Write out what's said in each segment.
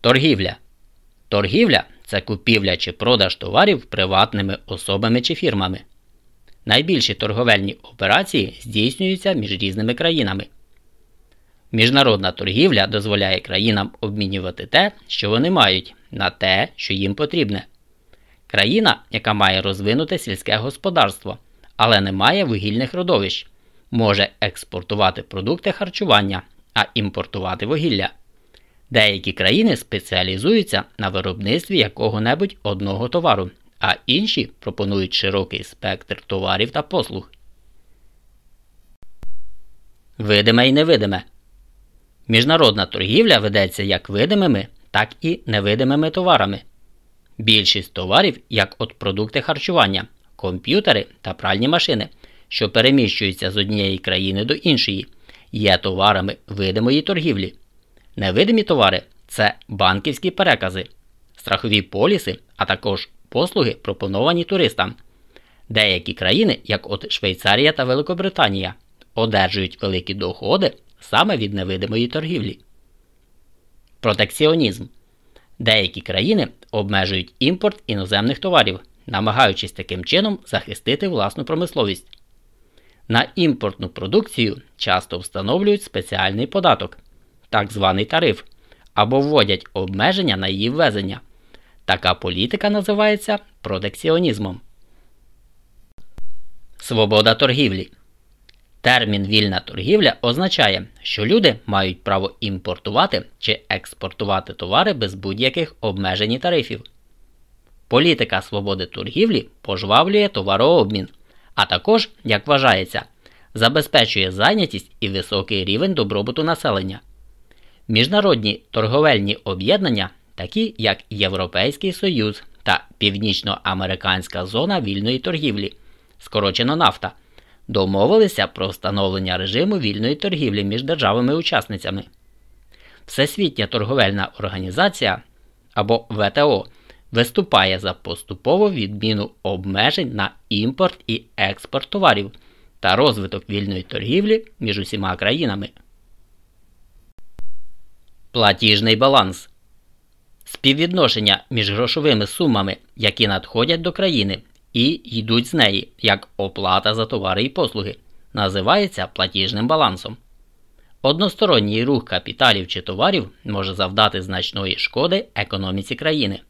Торгівля. Торгівля це купівля чи продаж товарів приватними особами чи фірмами. Найбільші торговельні операції здійснюються між різними країнами. Міжнародна торгівля дозволяє країнам обмінювати те, що вони мають, на те, що їм потрібне. Країна, яка має розвинуте сільське господарство, але не має вугільних родовищ, може експортувати продукти харчування, а імпортувати вугілля. Деякі країни спеціалізуються на виробництві якого-небудь одного товару, а інші пропонують широкий спектр товарів та послуг. Видиме і невидиме. Міжнародна торгівля ведеться як видимими, так і невидимими товарами. Більшість товарів, як от продукти харчування, комп'ютери та пральні машини, що переміщуються з однієї країни до іншої, є товарами видимої торгівлі. Невидимі товари це банківські перекази, страхові поліси, а також послуги, пропоновані туристам. Деякі країни, як от Швейцарія та Великобританія, одержують великі доходи саме від невидимої торгівлі. Протекціонізм. Деякі країни обмежують імпорт іноземних товарів, намагаючись таким чином захистити власну промисловість. На імпортну продукцію часто встановлюють спеціальний податок, так званий тариф, або вводять обмеження на її ввезення. Така політика називається протекціонізмом. Свобода торгівлі. Термін вільна торгівля означає, що люди мають право імпортувати чи експортувати товари без будь-яких обмежень і тарифів. Політика свободи торгівлі пожвавлює товарообмін, а також, як вважається, забезпечує зайнятість і високий рівень добробуту населення. Міжнародні торговельні об'єднання, такі як Європейський Союз та Північноамериканська зона вільної торгівлі, скорочено нафта домовилися про встановлення режиму вільної торгівлі між державами-учасницями. Всесвітня торговельна організація або ВТО виступає за поступову відміну обмежень на імпорт і експорт товарів та розвиток вільної торгівлі між усіма країнами. Платіжний баланс співвідношення між грошовими сумами, які надходять до країни і йдуть з неї як оплата за товари і послуги, називається платіжним балансом. Односторонній рух капіталів чи товарів може завдати значної шкоди економіці країни.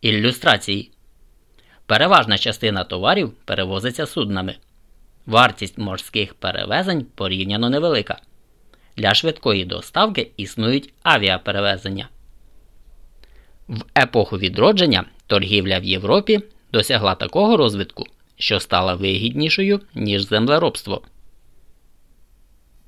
Ілюстрації Переважна частина товарів перевозиться суднами. Вартість морських перевезень порівняно невелика. Для швидкої доставки існують авіаперевезення. В епоху відродження торгівля в Європі досягла такого розвитку, що стала вигіднішою, ніж землеробство.